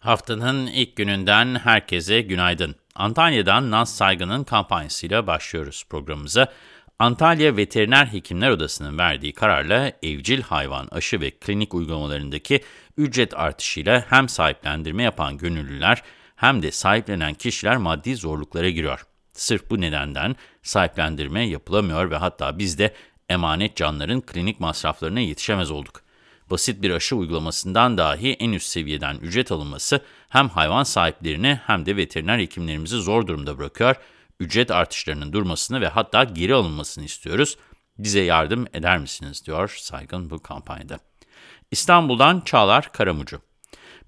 Haftanın ilk gününden herkese günaydın. Antalya'dan Naz Saygı'nın kampanyasıyla başlıyoruz programımıza. Antalya Veteriner Hekimler Odası'nın verdiği kararla evcil hayvan aşı ve klinik uygulamalarındaki ücret artışıyla hem sahiplendirme yapan gönüllüler hem de sahiplenen kişiler maddi zorluklara giriyor. Sırf bu nedenden sahiplendirme yapılamıyor ve hatta biz de emanet canların klinik masraflarına yetişemez olduk basit bir aşı uygulamasından dahi en üst seviyeden ücret alınması hem hayvan sahiplerini hem de veteriner hekimlerimizi zor durumda bırakıyor. Ücret artışlarının durmasını ve hatta geri alınmasını istiyoruz. Bize yardım eder misiniz diyor Saygın bu kampanyada. İstanbul'dan Çağlar Karamucu.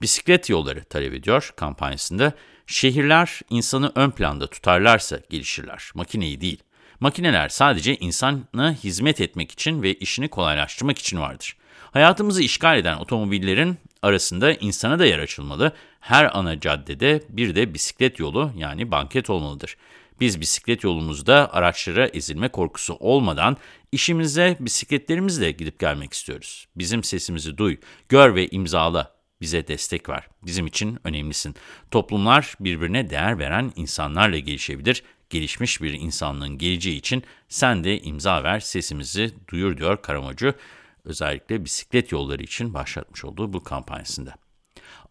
Bisiklet yolları talep ediyor kampanyasında. Şehirler insanı ön planda tutarlarsa gelişirler, makineyi değil. Makineler sadece insana hizmet etmek için ve işini kolaylaştırmak için vardır. Hayatımızı işgal eden otomobillerin arasında insana da yer açılmalı. Her ana caddede bir de bisiklet yolu yani banket olmalıdır. Biz bisiklet yolumuzda araçlara ezilme korkusu olmadan işimize bisikletlerimizle gidip gelmek istiyoruz. Bizim sesimizi duy, gör ve imzala. Bize destek ver. Bizim için önemlisin. Toplumlar birbirine değer veren insanlarla gelişebilir. Gelişmiş bir insanlığın geleceği için sen de imza ver, sesimizi duyur diyor Karamocu özellikle bisiklet yolları için başlatmış olduğu bu kampanyasında.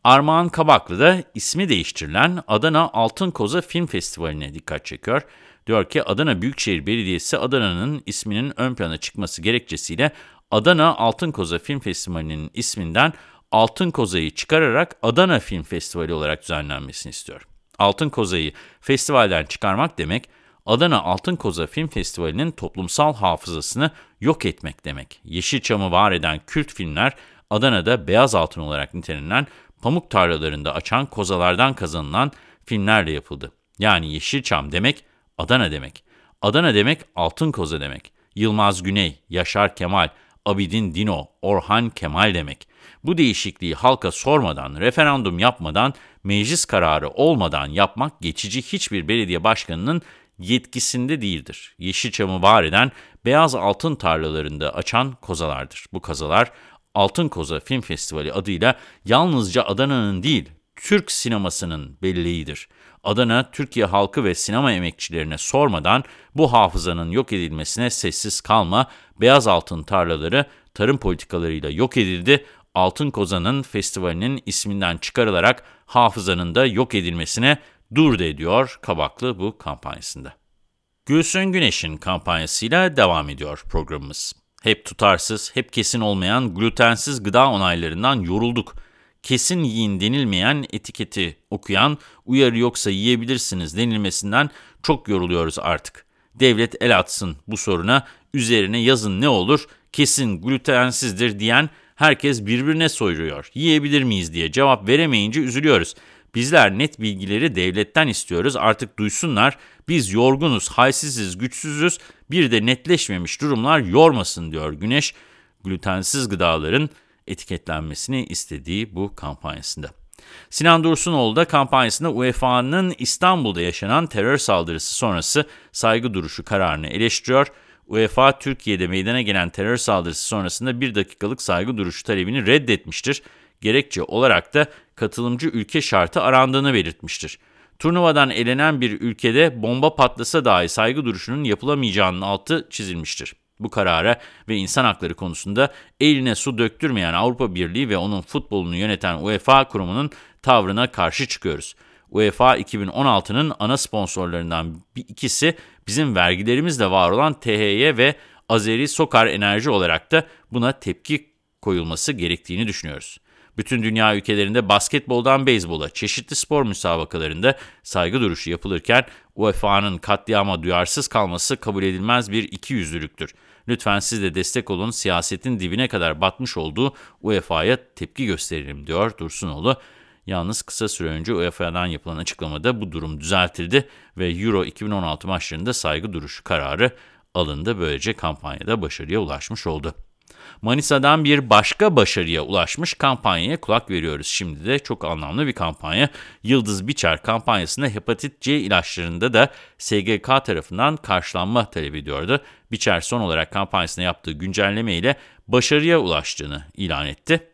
Armağan Kabaklı da ismi değiştirilen Adana Altın Koza Film Festivali'ne dikkat çekiyor. Diyor ki Adana Büyükşehir Belediyesi Adana'nın isminin ön plana çıkması gerekçesiyle Adana Altın Koza Film Festivali'nin isminden Altın Koza'yı çıkararak Adana Film Festivali olarak düzenlenmesini istiyor. Altın Koza'yı festivalden çıkarmak demek, Adana Altın Koza Film Festivali'nin toplumsal hafızasını yok etmek demek. Yeşilçam'ı var eden kült filmler Adana'da beyaz altın olarak nitelenen pamuk tarlalarında açan kozalardan kazanılan filmlerle yapıldı. Yani Yeşilçam demek Adana demek. Adana demek altın koza demek. Yılmaz Güney, Yaşar Kemal, Abidin Dino, Orhan Kemal demek. Bu değişikliği halka sormadan, referandum yapmadan, meclis kararı olmadan yapmak geçici hiçbir belediye başkanının yetkisinde değildir. Yeşilçam'ı var eden beyaz altın tarlalarında açan kozalardır. Bu kozalar Altın Koza Film Festivali adıyla yalnızca Adana'nın değil, Türk sinemasının belleğidir. Adana, Türkiye halkı ve sinema emekçilerine sormadan bu hafızanın yok edilmesine sessiz kalma, beyaz altın tarlaları tarım politikalarıyla yok edildi, Altın Koza'nın festivalinin isminden çıkarılarak hafızanın da yok edilmesine dur de diyor Kabaklı bu kampanyasında. Gülsün Güneş'in kampanyasıyla devam ediyor programımız. Hep tutarsız, hep kesin olmayan glutensiz gıda onaylarından yorulduk. Kesin yiyin denilmeyen etiketi okuyan, uyarı yoksa yiyebilirsiniz denilmesinden çok yoruluyoruz artık. Devlet el atsın bu soruna, üzerine yazın ne olur, kesin glutensizdir diyen herkes birbirine soyuruyor. Yiyebilir miyiz diye cevap veremeyince üzülüyoruz. Bizler net bilgileri devletten istiyoruz artık duysunlar. Biz yorgunuz, halsiziz, güçsüzüz bir de netleşmemiş durumlar yormasın diyor Güneş. Glutensiz gıdaların etiketlenmesini istediği bu kampanyasında. Sinan Dursunoğlu da kampanyasında UEFA'nın İstanbul'da yaşanan terör saldırısı sonrası saygı duruşu kararını eleştiriyor. UEFA, Türkiye'de meydana gelen terör saldırısı sonrasında bir dakikalık saygı duruşu talebini reddetmiştir gerekçe olarak da katılımcı ülke şartı arandığını belirtmiştir. Turnuvadan elenen bir ülkede bomba patlasa dahi saygı duruşunun yapılamayacağının altı çizilmiştir. Bu karara ve insan hakları konusunda eline su döktürmeyen Avrupa Birliği ve onun futbolunu yöneten UEFA kurumunun tavrına karşı çıkıyoruz. UEFA 2016'nın ana sponsorlarından bir ikisi bizim vergilerimizle var olan THY ve Azeri Sokar Enerji olarak da buna tepki koyulması gerektiğini düşünüyoruz. Bütün dünya ülkelerinde basketboldan beyzbola çeşitli spor müsabakalarında saygı duruşu yapılırken UEFA'nın katliama duyarsız kalması kabul edilmez bir ikiyüzlülüktür. Lütfen siz de destek olun siyasetin dibine kadar batmış olduğu UEFA'ya tepki gösterelim diyor Dursunoğlu. Yalnız kısa süre önce UEFA'dan yapılan açıklamada bu durum düzeltildi ve Euro 2016 maçlarında saygı duruşu kararı alındı. Böylece kampanyada başarıya ulaşmış oldu. Manisa'dan bir başka başarıya ulaşmış kampanyaya kulak veriyoruz. Şimdi de çok anlamlı bir kampanya. Yıldız Biçer kampanyasında hepatit C ilaçlarında da SGK tarafından karşılanma talep ediyordu. Biçer son olarak kampanyasına yaptığı güncelleme ile başarıya ulaştığını ilan etti.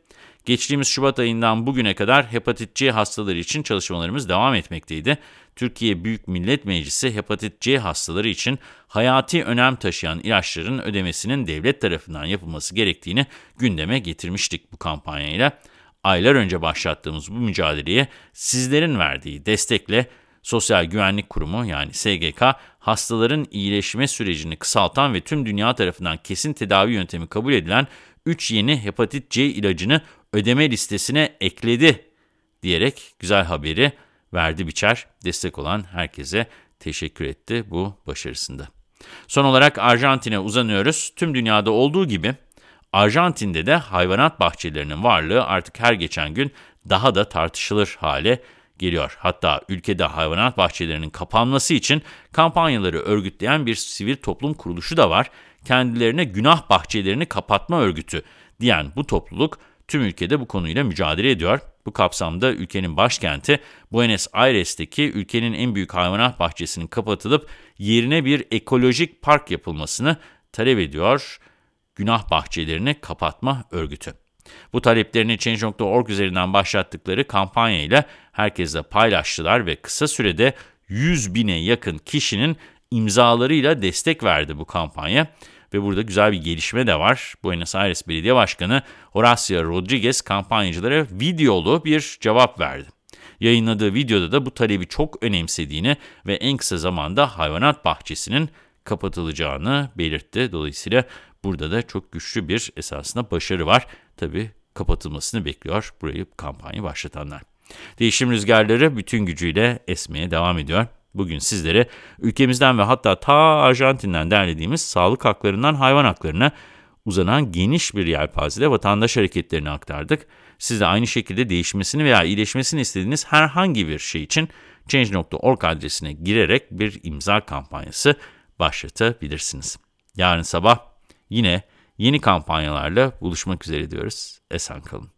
Geçtiğimiz Şubat ayından bugüne kadar hepatit C hastaları için çalışmalarımız devam etmekteydi. Türkiye Büyük Millet Meclisi hepatit C hastaları için hayati önem taşıyan ilaçların ödemesinin devlet tarafından yapılması gerektiğini gündeme getirmiştik bu kampanyayla. Aylar önce başlattığımız bu mücadeleye sizlerin verdiği destekle Sosyal Güvenlik Kurumu yani SGK, hastaların iyileşme sürecini kısaltan ve tüm dünya tarafından kesin tedavi yöntemi kabul edilen 3 yeni hepatit C ilacını ödeme listesine ekledi diyerek güzel haberi verdi biçer. Destek olan herkese teşekkür etti bu başarısında. Son olarak Arjantin'e uzanıyoruz. Tüm dünyada olduğu gibi Arjantin'de de hayvanat bahçelerinin varlığı artık her geçen gün daha da tartışılır hale geliyor. Hatta ülkede hayvanat bahçelerinin kapanması için kampanyaları örgütleyen bir sivil toplum kuruluşu da var. Kendilerine günah bahçelerini kapatma örgütü diyen bu topluluk tüm ülkede bu konuyla mücadele ediyor. Bu kapsamda ülkenin başkenti Buenos Aires'teki ülkenin en büyük hayvanat bahçesinin kapatılıp yerine bir ekolojik park yapılmasını talep ediyor. Günah bahçelerini kapatma örgütü. Bu taleplerini Change.org üzerinden başlattıkları kampanyayla herkesle paylaştılar ve kısa sürede 100 bine yakın kişinin imzalarıyla destek verdi bu kampanya. Ve burada güzel bir gelişme de var. Buenos Aires Belediye Başkanı Horacio Rodriguez kampanyacılara videolu bir cevap verdi. Yayınladığı videoda da bu talebi çok önemsediğini ve en kısa zamanda hayvanat bahçesinin kapatılacağını belirtti. Dolayısıyla burada da çok güçlü bir esasında başarı var. Tabii kapatılmasını bekliyor burayı kampanya başlatanlar. Değişim rüzgarları bütün gücüyle esmeye devam ediyor. Bugün sizlere ülkemizden ve hatta ta Arjantin'den derlediğimiz sağlık haklarından hayvan haklarına uzanan geniş bir yelpazede vatandaş hareketlerini aktardık. Siz de aynı şekilde değişmesini veya iyileşmesini istediğiniz herhangi bir şey için Change.org adresine girerek bir imza kampanyası başlatabilirsiniz. Yarın sabah yine yeni kampanyalarla buluşmak üzere diyoruz. Esen kalın.